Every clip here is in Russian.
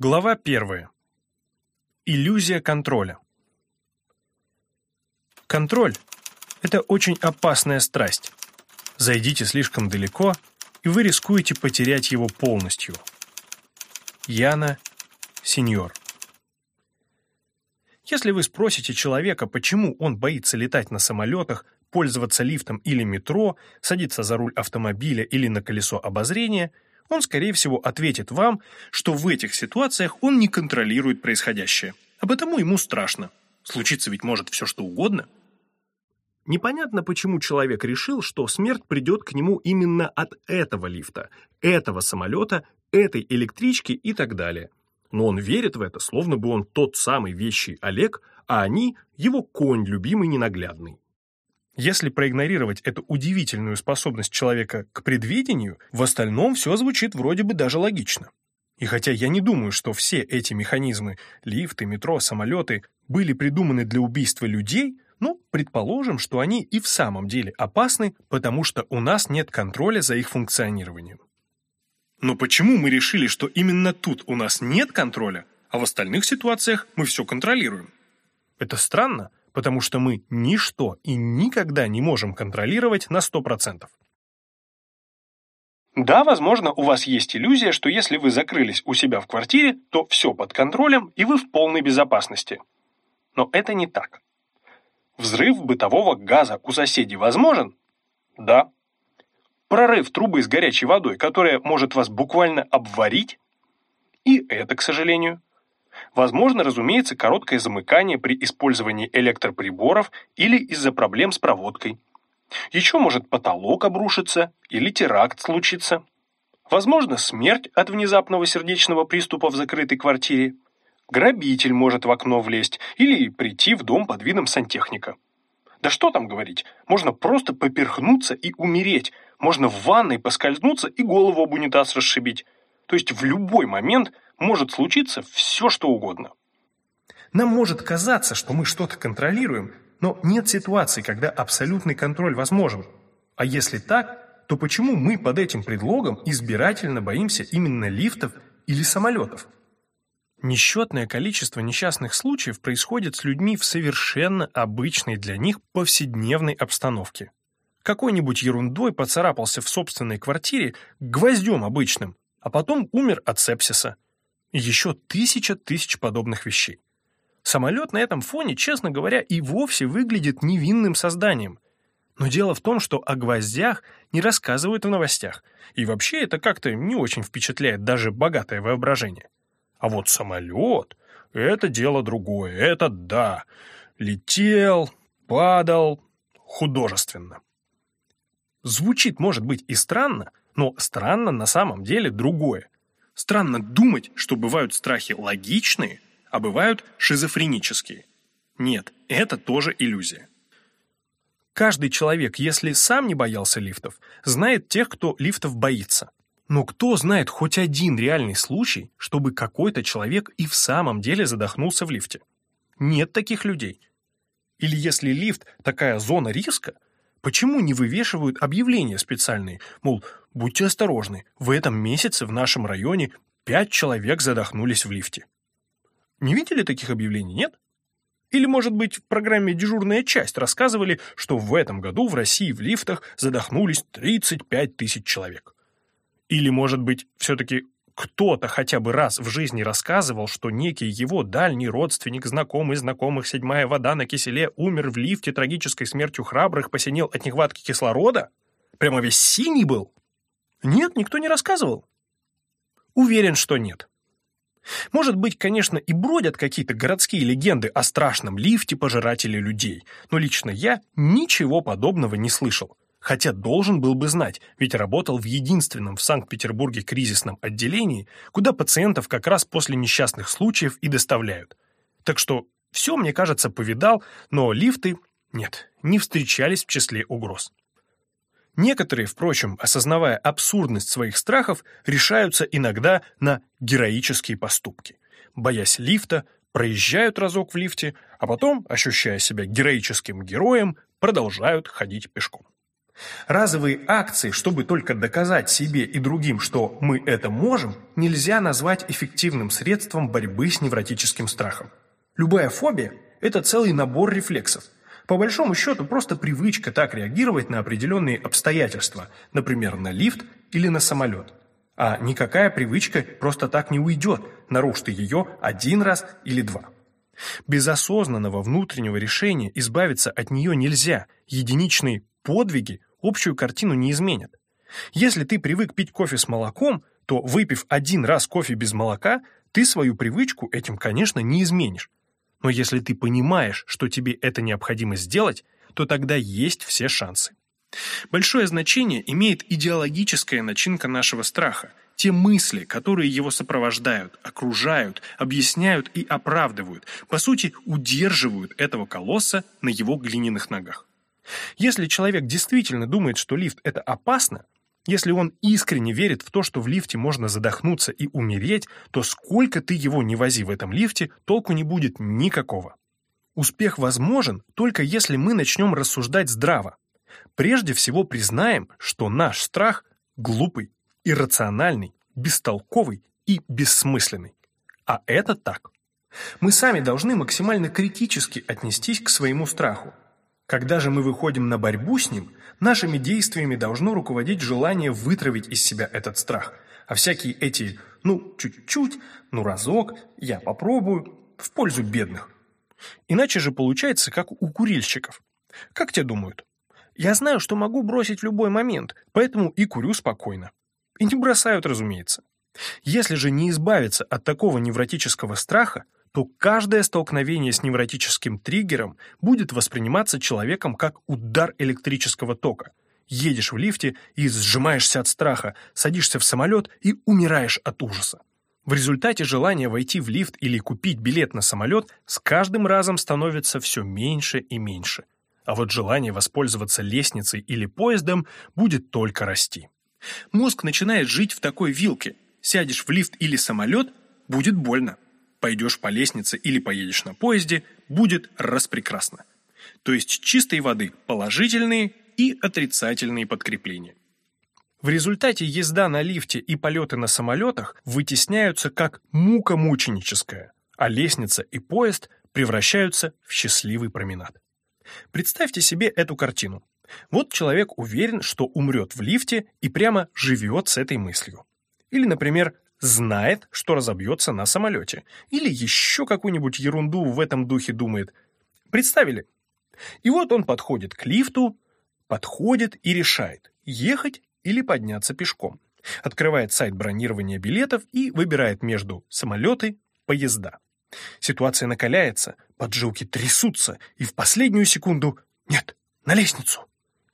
Глава первая. Иллюзия контроля. Контроль – это очень опасная страсть. Зайдите слишком далеко, и вы рискуете потерять его полностью. Яна Сеньор. Если вы спросите человека, почему он боится летать на самолетах, пользоваться лифтом или метро, садиться за руль автомобиля или на колесо обозрения, он, скорее всего, ответит вам, что в этих ситуациях он не контролирует происходящее, а потому ему страшно. Случиться ведь может все что угодно. Непонятно, почему человек решил, что смерть придет к нему именно от этого лифта, этого самолета, этой электрички и так далее. Но он верит в это, словно бы он тот самый вещий Олег, а они – его конь любимый ненаглядный. Если проигнорировать эту удивительную способность человека к предвидению, в остальном все звучит вроде бы даже логично. И хотя я не думаю, что все эти механизмы – лифты, метро, самолеты – были придуманы для убийства людей, ну, предположим, что они и в самом деле опасны, потому что у нас нет контроля за их функционированием. Но почему мы решили, что именно тут у нас нет контроля, а в остальных ситуациях мы все контролируем? Это странно, потому что мы ничто и никогда не можем контролировать на 100%. Да, возможно, у вас есть иллюзия, что если вы закрылись у себя в квартире, то все под контролем и вы в полной безопасности. Но это не так. Взрыв бытового газа у соседей возможен? Да. Прорыв трубы с горячей водой, которая может вас буквально обварить? И это, к сожалению, Возможно, разумеется, короткое замыкание при использовании электроприборов или из-за проблем с проводкой. Еще может потолок обрушиться или теракт случиться. Возможно, смерть от внезапного сердечного приступа в закрытой квартире. Грабитель может в окно влезть или прийти в дом под видом сантехника. Да что там говорить, можно просто поперхнуться и умереть, можно в ванной поскользнуться и голову об унитаз расшибить. То есть в любой момент – может случиться все, что угодно. Нам может казаться, что мы что-то контролируем, но нет ситуации, когда абсолютный контроль возможен. А если так, то почему мы под этим предлогом избирательно боимся именно лифтов или самолетов? Несчетное количество несчастных случаев происходит с людьми в совершенно обычной для них повседневной обстановке. Какой-нибудь ерундой поцарапался в собственной квартире гвоздем обычным, а потом умер от сепсиса – еще тысяча тысяч подобных вещей. Самолет на этом фоне, честно говоря, и вовсе выглядит невинным созданием. Но дело в том, что о гвоздях не рассказывают в новостях, и вообще это как-то не очень впечатляет даже богатое воображение. А вот самолет — это дело другое, это да. Летел, падал, художественно. Звучит, может быть, и странно, но странно на самом деле другое — Странно думать, что бывают страхи логичные, а бывают шизофренические. Нет, это тоже иллюзия. Каждый человек, если сам не боялся лифтов, знает тех, кто лифтов боится. Но кто знает хоть один реальный случай, чтобы какой-то человек и в самом деле задохнулся в лифте? Нет таких людей. Или если лифт – такая зона риска, почему не вывешивают объявления специальные, мол, Будьте осторожны, в этом месяце в нашем районе пять человек задохнулись в лифте. Не видели таких объявлений, нет? Или, может быть, в программе «Дежурная часть» рассказывали, что в этом году в России в лифтах задохнулись 35 тысяч человек. Или, может быть, все-таки кто-то хотя бы раз в жизни рассказывал, что некий его дальний родственник, знакомый знакомых, седьмая вода на киселе, умер в лифте трагической смертью храбрых, посинел от нехватки кислорода? Прямо весь синий был? Нет, никто не рассказывал. Уверен, что нет. Может быть, конечно, и бродят какие-то городские легенды о страшном лифте пожирателе людей, но лично я ничего подобного не слышал. Хотя должен был бы знать, ведь работал в единственном в Санкт-Петербурге кризисном отделении, куда пациентов как раз после несчастных случаев и доставляют. Так что все, мне кажется, повидал, но лифты, нет, не встречались в числе угроз. Некоторые, впрочем, осознавая абсурдность своих страхов, решаются иногда на героические поступки. Боясь лифта, проезжают разок в лифте, а потом, ощущая себя героическим героем, продолжают ходить пешком. Разовые акции, чтобы только доказать себе и другим, что мы это можем, нельзя назвать эффективным средством борьбы с невротическим страхом. Любая фобия – это целый набор рефлексов. По большому счету, просто привычка так реагировать на определенные обстоятельства, например, на лифт или на самолет. А никакая привычка просто так не уйдет, нарушь ты ее один раз или два. Без осознанного внутреннего решения избавиться от нее нельзя, единичные подвиги общую картину не изменят. Если ты привык пить кофе с молоком, то, выпив один раз кофе без молока, ты свою привычку этим, конечно, не изменишь. Но если ты понимаешь, что тебе это необходимо сделать, то тогда есть все шансы. Большое значение имеет идеологическая начинка нашего страха, те мысли, которые его сопровождают, окружают, объясняют и оправдывают, по сути, удерживают этого колосса на его глиняных ногах. Если человек действительно думает, что лифт – это опасно, если он искренне верит в то, что в лифте можно задохнуться и умереть, то сколько ты его не вози в этом лифте, толку не будет никакого. Успех возможен только если мы начнем рассуждать здраво. Прежде всего признаем, что наш страх глупый, иррациональный, бестолковый и бессмысленный. А это так. Мы сами должны максимально критически отнестись к своему страху. Когда же мы выходим на борьбу с ним, нашими действиями должно руководить желание вытравить из себя этот страх, а всякие эти «ну, чуть-чуть», «ну, разок», «я попробую» в пользу бедных. Иначе же получается, как у курильщиков. Как те думают? Я знаю, что могу бросить в любой момент, поэтому и курю спокойно. И не бросают, разумеется. Если же не избавиться от такого невротического страха, то каждое столкновение с невротическим триггером будет восприниматься человеком как удар электрического тока. Едешь в лифте и сжимаешься от страха, садишься в самолет и умираешь от ужаса. В результате желание войти в лифт или купить билет на самолет с каждым разом становится все меньше и меньше. А вот желание воспользоваться лестницей или поездом будет только расти. Мозг начинает жить в такой вилке. Сядешь в лифт или самолет – будет больно пойдешь по лестнице или поедешь на поезде, будет распрекрасно. То есть чистой воды положительные и отрицательные подкрепления. В результате езда на лифте и полеты на самолетах вытесняются как мука мученическая, а лестница и поезд превращаются в счастливый променад. Представьте себе эту картину. Вот человек уверен, что умрет в лифте и прямо живет с этой мыслью. Или, например, знает, что разобьется на самолете. Или еще какую-нибудь ерунду в этом духе думает. Представили? И вот он подходит к лифту, подходит и решает, ехать или подняться пешком. Открывает сайт бронирования билетов и выбирает между самолеты, поезда. Ситуация накаляется, поджилки трясутся, и в последнюю секунду «Нет, на лестницу!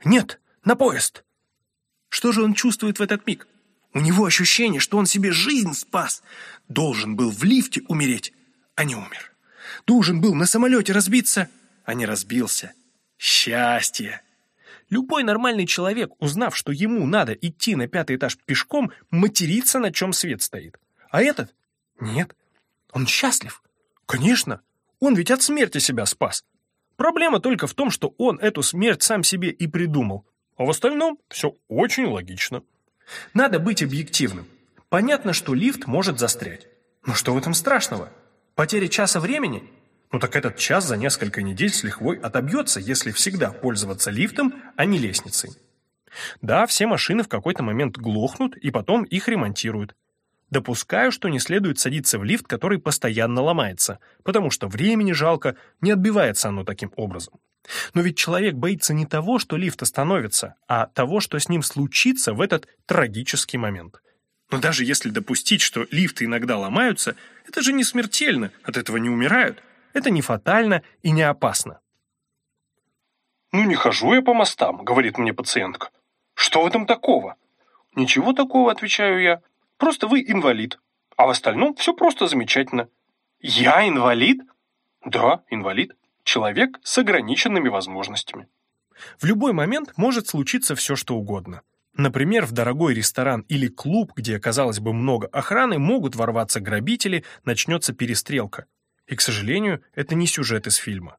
Нет, на поезд!» Что же он чувствует в этот миг? У него ощущение, что он себе жизнь спас. Должен был в лифте умереть, а не умер. Должен был на самолете разбиться, а не разбился. Счастье! Любой нормальный человек, узнав, что ему надо идти на пятый этаж пешком, матерится, на чем свет стоит. А этот? Нет. Он счастлив. Конечно. Он ведь от смерти себя спас. Проблема только в том, что он эту смерть сам себе и придумал. А в остальном все очень логично. Надо быть объективным. Понятно, что лифт может застрять. Но что в этом страшного? Потеря часа времени? Ну так этот час за несколько недель с лихвой отобьется, если всегда пользоваться лифтом, а не лестницей. Да, все машины в какой-то момент глохнут, и потом их ремонтируют. Допускаю, что не следует садиться в лифт, который постоянно ломается, потому что времени жалко, не отбивается оно таким образом. Но ведь человек боится не того, что лифт остановится, а того, что с ним случится в этот трагический момент. Но даже если допустить, что лифты иногда ломаются, это же не смертельно, от этого не умирают. Это не фатально и не опасно. «Ну не хожу я по мостам», — говорит мне пациентка. «Что в этом такого?» «Ничего такого», — отвечаю я. «Просто вы инвалид. А в остальном все просто замечательно». «Я инвалид?» «Да, инвалид человек с ограниченными возможностями. В любой момент может случиться все, что угодно. Например, в дорогой ресторан или клуб, где, казалось бы, много охраны, могут ворваться грабители, начнется перестрелка. И, к сожалению, это не сюжет из фильма.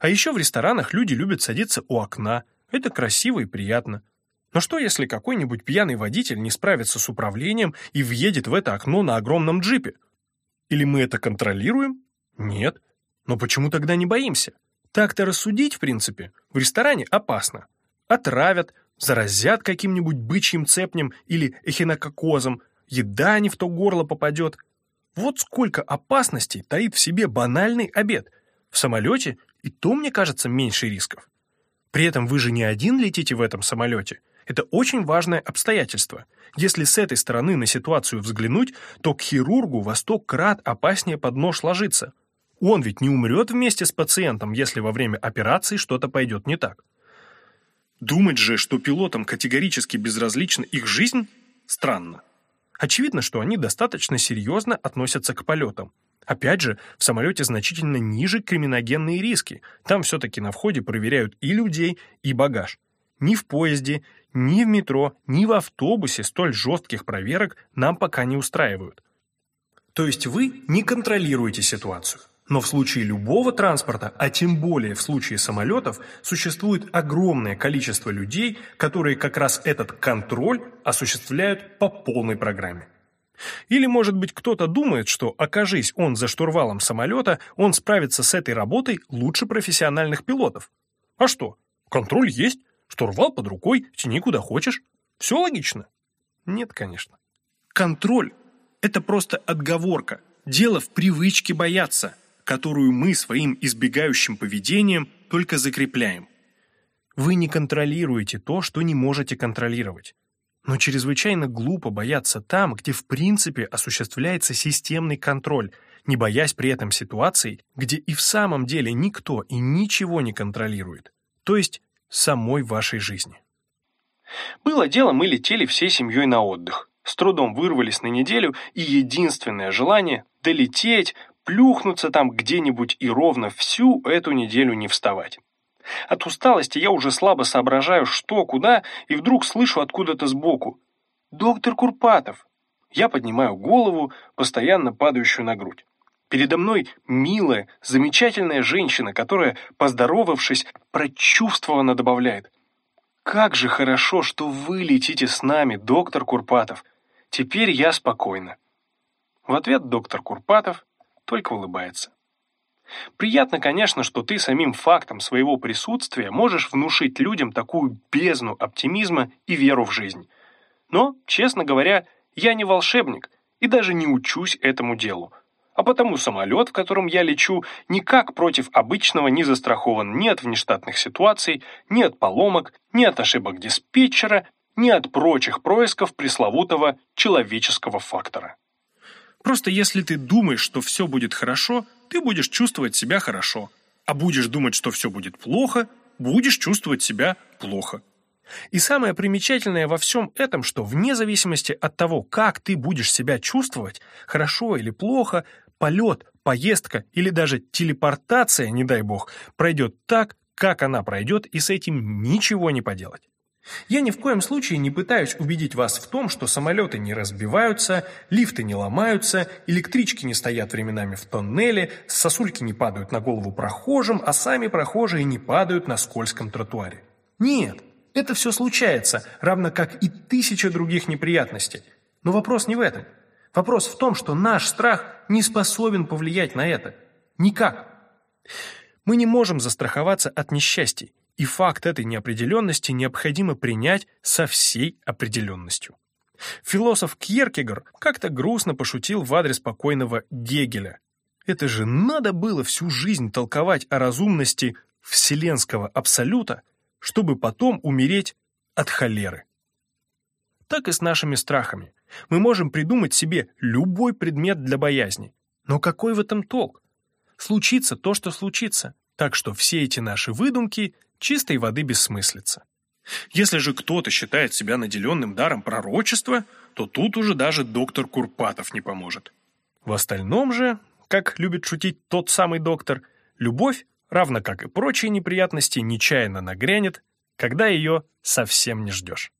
А еще в ресторанах люди любят садиться у окна, Это красиво и приятно. Но что, если какой-нибудь пьяный водитель не справится с управлением и въедет в это окно на огромном джипе? Или мы это контролируем? Нет. Но почему тогда не боимся? Так-то рассудить, в принципе, в ресторане опасно. Отравят, заразят каким-нибудь бычьим цепнем или эхинококозом, еда не в то горло попадет. Вот сколько опасностей таит в себе банальный обед. В самолете и то, мне кажется, меньше рисков. При этом вы же не один летите в этом самолете. Это очень важное обстоятельство. Если с этой стороны на ситуацию взглянуть, то к хирургу во сто крат опаснее под нож ложиться. Он ведь не умрет вместе с пациентом, если во время операции что-то пойдет не так. Думать же, что пилотам категорически безразлична их жизнь, странно. Очевидно, что они достаточно серьезно относятся к полетам. Опять же, в самолете значительно ниже криминогенные риски. Там все-таки на входе проверяют и людей, и багаж. Ни в поезде, ни в метро, ни в автобусе столь жестких проверок нам пока не устраивают. То есть вы не контролируете ситуацию. Но в случае любого транспорта, а тем более в случае самолетов, существует огромное количество людей, которые как раз этот контроль осуществляют по полной программе. Или, может быть, кто-то думает, что, окажись он за штурвалом самолета, он справится с этой работой лучше профессиональных пилотов. А что? Контроль есть, штурвал под рукой, тяни куда хочешь. Все логично? Нет, конечно. Контроль – это просто отговорка. Дело в привычке бояться – которую мы своим избегающим поведением только закрепляем. Вы не контролируете то, что не можете контролировать. Но чрезвычайно глупо бояться там, где в принципе осуществляется системный контроль, не боясь при этом ситуаций, где и в самом деле никто и ничего не контролирует, то есть самой вашей жизни. Было дело, мы летели всей семьей на отдых. С трудом вырвались на неделю, и единственное желание – долететь, плюхнуться там где-нибудь и ровно всю эту неделю не вставать. От усталости я уже слабо соображаю, что, куда, и вдруг слышу откуда-то сбоку. «Доктор Курпатов!» Я поднимаю голову, постоянно падающую на грудь. Передо мной милая, замечательная женщина, которая, поздоровавшись, прочувствованно добавляет. «Как же хорошо, что вы летите с нами, доктор Курпатов. Теперь я спокойна». В ответ доктор Курпатов только улыбается. Приятно, конечно, что ты самим фактом своего присутствия можешь внушить людям такую бездну оптимизма и веру в жизнь. Но, честно говоря, я не волшебник и даже не учусь этому делу. А потому самолет, в котором я лечу, никак против обычного не застрахован ни от внештатных ситуаций, ни от поломок, ни от ошибок диспетчера, ни от прочих происков пресловутого человеческого фактора. Просто если ты думаешь, что все будет хорошо, ты будешь чувствовать себя хорошо. А будешь думать, что все будет плохо, будешь чувствовать себя плохо. И самое примечательное во всем этом, что вне зависимости от того, как ты будешь себя чувствовать, хорошо или плохо, полет, поездка или даже телепортация, не дай бог, пройдет так, как она пройдет, и с этим ничего не поделать. Я ни в коем случае не пытаюсь убедить вас в том, что самолеты не разбиваются, лифты не ломаются, электрички не стоят временами в тоннеле, сосульки не падают на голову прохожим, а сами прохожие не падают на скользком тротуаре. Нет, это все случается, равно как и тысяча других неприятностей. Но вопрос не в этом. Вопрос в том, что наш страх не способен повлиять на это. Никак. Мы не можем застраховаться от несчастий и факт этой неопределенности необходимо принять со всей определенностью. Философ Кьеркегор как-то грустно пошутил в адрес покойного Гегеля. Это же надо было всю жизнь толковать о разумности вселенского абсолюта, чтобы потом умереть от холеры. Так и с нашими страхами. Мы можем придумать себе любой предмет для боязни. Но какой в этом толк? Случится то, что случится. Так что все эти наши выдумки чистой воды бессмыслица. Если же кто-то считает себя наделенным даром пророчества, то тут уже даже доктор Курпатов не поможет. В остальном же, как любит шутить тот самый доктор, любовь, равно как и прочие неприятности, нечаянно нагрянет, когда ее совсем не ждешь.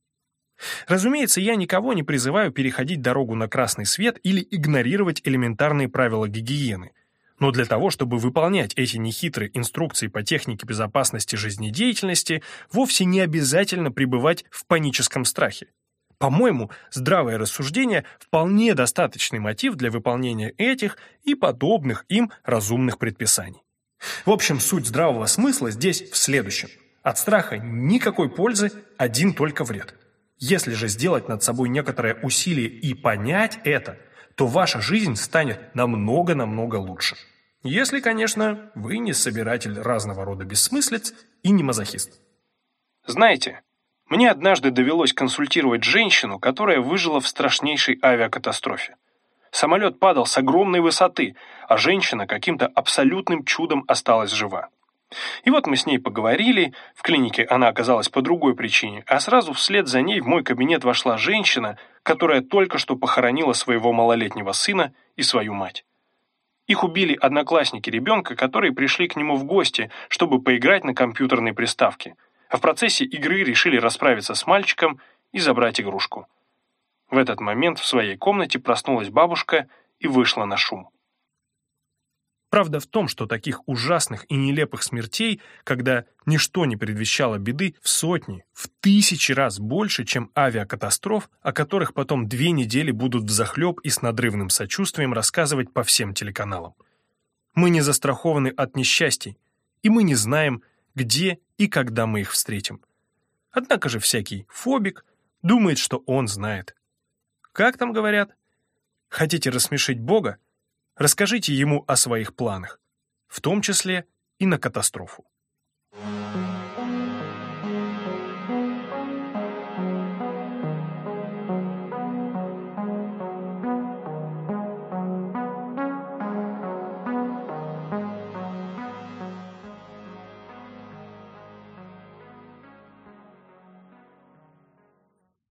Разумеется, я никого не призываю переходить дорогу на красный свет или игнорировать элементарные правила гигиены. Но для того, чтобы выполнять эти нехитрые инструкции по технике безопасности жизнедеятельности, вовсе не обязательно пребывать в паническом страхе. По-моему, здравое рассуждение – вполне достаточный мотив для выполнения этих и подобных им разумных предписаний. В общем, суть здравого смысла здесь в следующем. От страха никакой пользы, один только вред. Если же сделать над собой некоторое усилие и понять это, то ваша жизнь станет намного-намного лучше. Если, конечно, вы не собиратель разного рода бессмыслиц и не мазохист. Знаете, мне однажды довелось консультировать женщину, которая выжила в страшнейшей авиакатастрофе. Самолет падал с огромной высоты, а женщина каким-то абсолютным чудом осталась жива. И вот мы с ней поговорили, в клинике она оказалась по другой причине, а сразу вслед за ней в мой кабинет вошла женщина, которая только что похоронила своего малолетнего сына и свою мать. Их убили одноклассники ребенка, которые пришли к нему в гости, чтобы поиграть на компьютерной приставке – а в процессе игры решили расправиться с мальчиком и забрать игрушку. В этот момент в своей комнате проснулась бабушка и вышла на шум. Правда в том, что таких ужасных и нелепых смертей, когда ничто не предвещало беды, в сотни, в тысячи раз больше, чем авиакатастроф, о которых потом две недели будут взахлеб и с надрывным сочувствием рассказывать по всем телеканалам. Мы не застрахованы от несчастий, и мы не знаем, где и когда мы их встретим. Однако же всякий фобик думает, что он знает. Как там говорят? Хотите рассмешить Бога? Расскажите ему о своих планах, в том числе и на катастрофу.